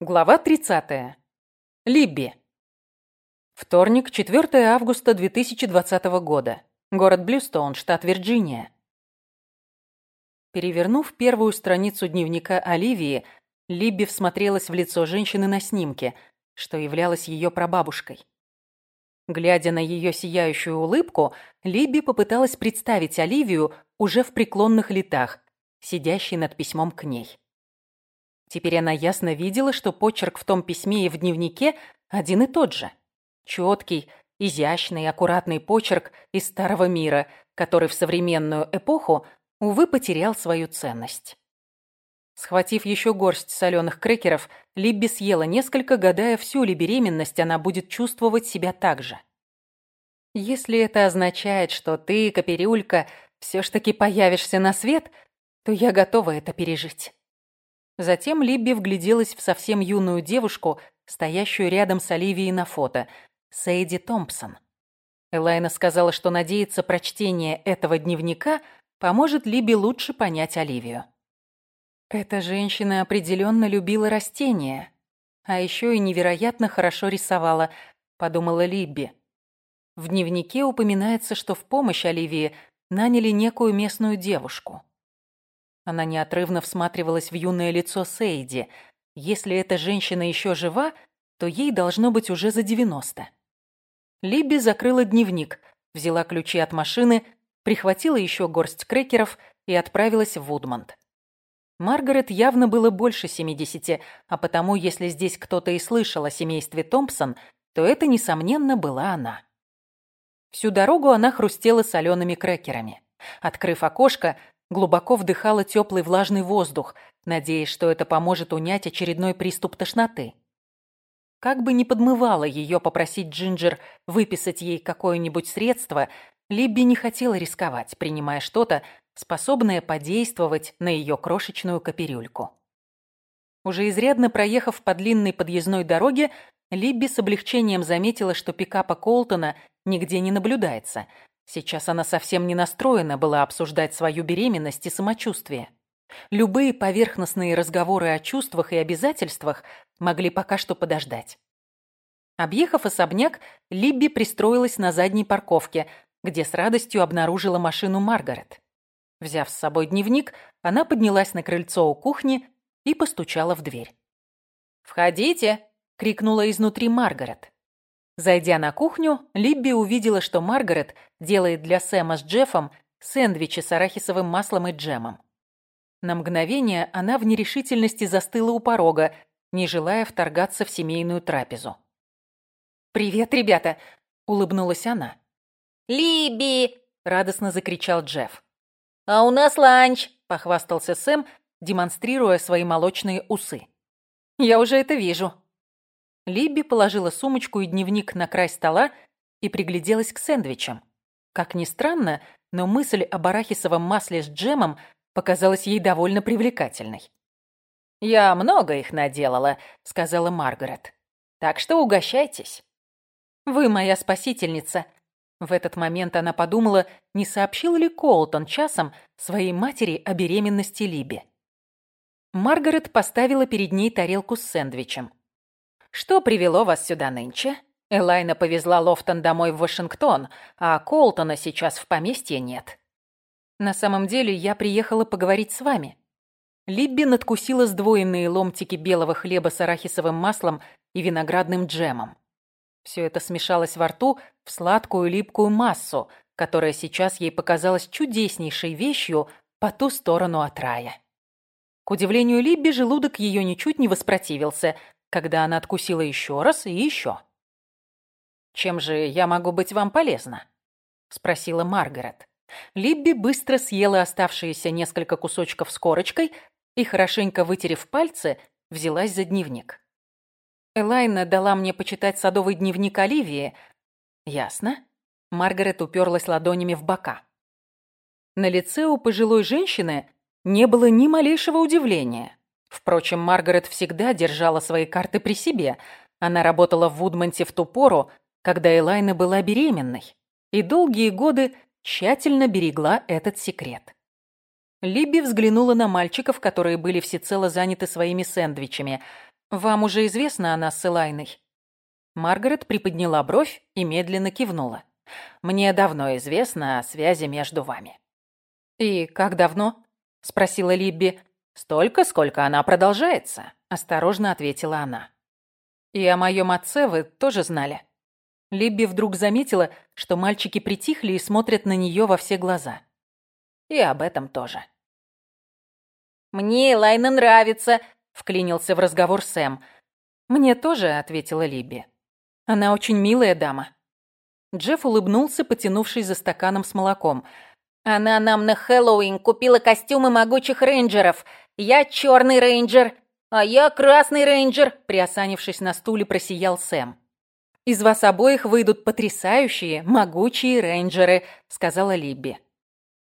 Глава 30. Либби. Вторник, 4 августа 2020 года. Город Блюстоун, штат Вирджиния. Перевернув первую страницу дневника Оливии, Либби всмотрелась в лицо женщины на снимке, что являлось ее прабабушкой. Глядя на ее сияющую улыбку, Либби попыталась представить Оливию уже в преклонных летах, сидящей над письмом к ней. Теперь она ясно видела, что почерк в том письме и в дневнике один и тот же. Четкий, изящный, аккуратный почерк из старого мира, который в современную эпоху, увы, потерял свою ценность. Схватив еще горсть соленых крекеров, Либби съела несколько, гадая, всю ли беременность она будет чувствовать себя так же. Если это означает, что ты, Каперюлька, все ж таки появишься на свет, то я готова это пережить. Затем Либби вгляделась в совсем юную девушку, стоящую рядом с Оливией на фото, Сейди Томпсон. Элайна сказала, что надеется, прочтение этого дневника поможет Либби лучше понять Оливию. Эта женщина определенно любила растения, а еще и невероятно хорошо рисовала, подумала Либби. В дневнике упоминается, что в помощь Оливии наняли некую местную девушку. Она неотрывно всматривалась в юное лицо Сейди. Если эта женщина еще жива, то ей должно быть уже за 90. Либби закрыла дневник, взяла ключи от машины, прихватила еще горсть крекеров и отправилась в Вудмонт. Маргарет явно было больше 70, а потому, если здесь кто-то и слышал о семействе Томпсон, то это, несомненно, была она. Всю дорогу она хрустела солеными крекерами. Открыв окошко, глубоко вдыхала теплый влажный воздух, надеясь, что это поможет унять очередной приступ тошноты. Как бы ни подмывало ее попросить Джинджер выписать ей какое-нибудь средство, Либби не хотела рисковать, принимая что-то, способное подействовать на ее крошечную каперюльку. Уже изрядно проехав по длинной подъездной дороге, Либби с облегчением заметила, что пикапа Колтона нигде не наблюдается, Сейчас она совсем не настроена была обсуждать свою беременность и самочувствие. Любые поверхностные разговоры о чувствах и обязательствах могли пока что подождать. Объехав особняк, Либби пристроилась на задней парковке, где с радостью обнаружила машину Маргарет. Взяв с собой дневник, она поднялась на крыльцо у кухни и постучала в дверь. «Входите!» — крикнула изнутри Маргарет. Зайдя на кухню, Либби увидела, что Маргарет делает для Сэма с Джеффом сэндвичи с арахисовым маслом и джемом. На мгновение она в нерешительности застыла у порога, не желая вторгаться в семейную трапезу. «Привет, ребята!» — улыбнулась она. «Либби!» — радостно закричал Джефф. «А у нас ланч!» — похвастался Сэм, демонстрируя свои молочные усы. «Я уже это вижу», Либби положила сумочку и дневник на край стола и пригляделась к сэндвичам. Как ни странно, но мысль об арахисовом масле с джемом показалась ей довольно привлекательной. «Я много их наделала», — сказала Маргарет. «Так что угощайтесь». «Вы моя спасительница». В этот момент она подумала, не сообщил ли Колтон часом своей матери о беременности Либи. Маргарет поставила перед ней тарелку с сэндвичем. Что привело вас сюда нынче? Элайна повезла Лофтон домой в Вашингтон, а Колтона сейчас в поместье нет. На самом деле я приехала поговорить с вами. Либби надкусила сдвоенные ломтики белого хлеба с арахисовым маслом и виноградным джемом. Все это смешалось во рту в сладкую липкую массу, которая сейчас ей показалась чудеснейшей вещью по ту сторону от рая. К удивлению Либби, желудок ее ничуть не воспротивился, когда она откусила еще раз и еще. «Чем же я могу быть вам полезна?» — спросила Маргарет. Либби быстро съела оставшиеся несколько кусочков с корочкой и, хорошенько вытерев пальцы, взялась за дневник. Элайна дала мне почитать садовый дневник Оливии. Ясно. Маргарет уперлась ладонями в бока. На лице у пожилой женщины не было ни малейшего удивления. Впрочем, Маргарет всегда держала свои карты при себе. Она работала в Вудмонте в ту пору, когда Элайна была беременной, и долгие годы тщательно берегла этот секрет. Либби взглянула на мальчиков, которые были всецело заняты своими сэндвичами. «Вам уже известно о нас с Элайной?» Маргарет приподняла бровь и медленно кивнула. «Мне давно известно о связи между вами». «И как давно?» — спросила Либби. «Столько, сколько она продолжается», — осторожно ответила она. «И о моем отце вы тоже знали?» Либби вдруг заметила, что мальчики притихли и смотрят на нее во все глаза. «И об этом тоже». «Мне Лайна нравится», — вклинился в разговор Сэм. «Мне тоже», — ответила Либби. «Она очень милая дама». Джефф улыбнулся, потянувшись за стаканом с молоком. «Она нам на Хэллоуин купила костюмы могучих рейнджеров. Я черный рейнджер, а я красный рейнджер», — приосанившись на стуле, просиял Сэм. «Из вас обоих выйдут потрясающие, могучие рейнджеры», — сказала Либби.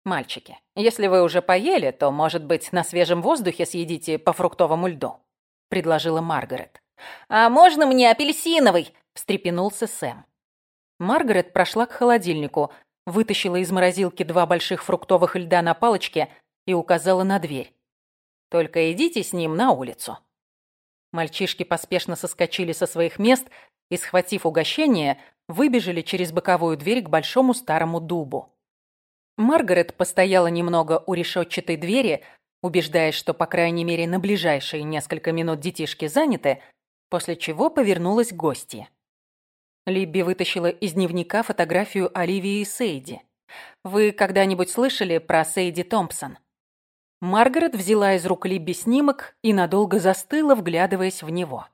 «Мальчики, если вы уже поели, то, может быть, на свежем воздухе съедите по фруктовому льду», — предложила Маргарет. «А можно мне апельсиновый?» — встрепенулся Сэм. Маргарет прошла к холодильнику, вытащила из морозилки два больших фруктовых льда на палочке и указала на дверь. «Только идите с ним на улицу». Мальчишки поспешно соскочили со своих мест и, схватив угощение, выбежали через боковую дверь к большому старому дубу. Маргарет постояла немного у решетчатой двери, убеждаясь, что, по крайней мере, на ближайшие несколько минут детишки заняты, после чего повернулась к гости. Либби вытащила из дневника фотографию Оливии и Сейди. «Вы когда-нибудь слышали про Сейди Томпсон?» Маргарет взяла из рук Либби снимок и надолго застыла, вглядываясь в него.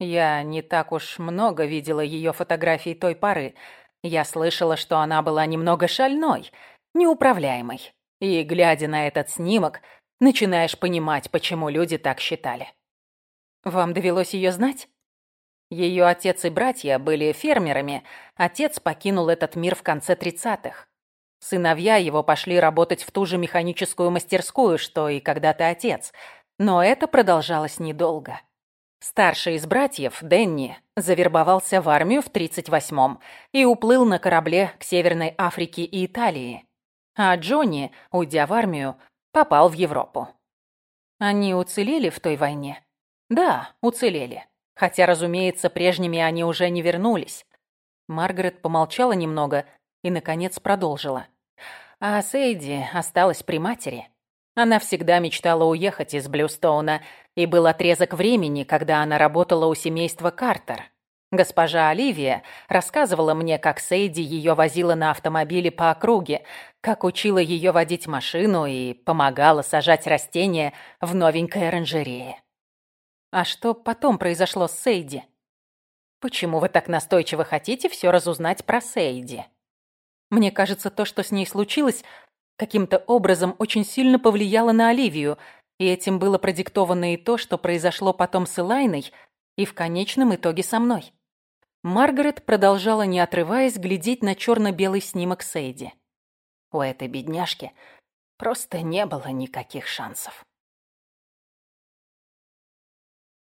Я не так уж много видела ее фотографий той поры. Я слышала, что она была немного шальной, неуправляемой. И, глядя на этот снимок, начинаешь понимать, почему люди так считали. Вам довелось ее знать? Ее отец и братья были фермерами. Отец покинул этот мир в конце тридцатых. Сыновья его пошли работать в ту же механическую мастерскую, что и когда-то отец. Но это продолжалось недолго. Старший из братьев, Денни, завербовался в армию в 38-м и уплыл на корабле к Северной Африке и Италии. А Джонни, уйдя в армию, попал в Европу. Они уцелели в той войне? Да, уцелели. Хотя, разумеется, прежними они уже не вернулись. Маргарет помолчала немного и, наконец, продолжила. А Сейди осталась при матери. Она всегда мечтала уехать из Блюстоуна, и был отрезок времени, когда она работала у семейства Картер. Госпожа Оливия рассказывала мне, как Сейди ее возила на автомобиле по округе, как учила ее водить машину и помогала сажать растения в новенькой оранжерее. А что потом произошло с Сейди? Почему вы так настойчиво хотите все разузнать про Сейди? Мне кажется, то, что с ней случилось, каким-то образом очень сильно повлияло на Оливию, и этим было продиктовано и то, что произошло потом с Элайной и в конечном итоге со мной. Маргарет продолжала, не отрываясь, глядеть на черно-белый снимок Сейди. У этой бедняжки просто не было никаких шансов.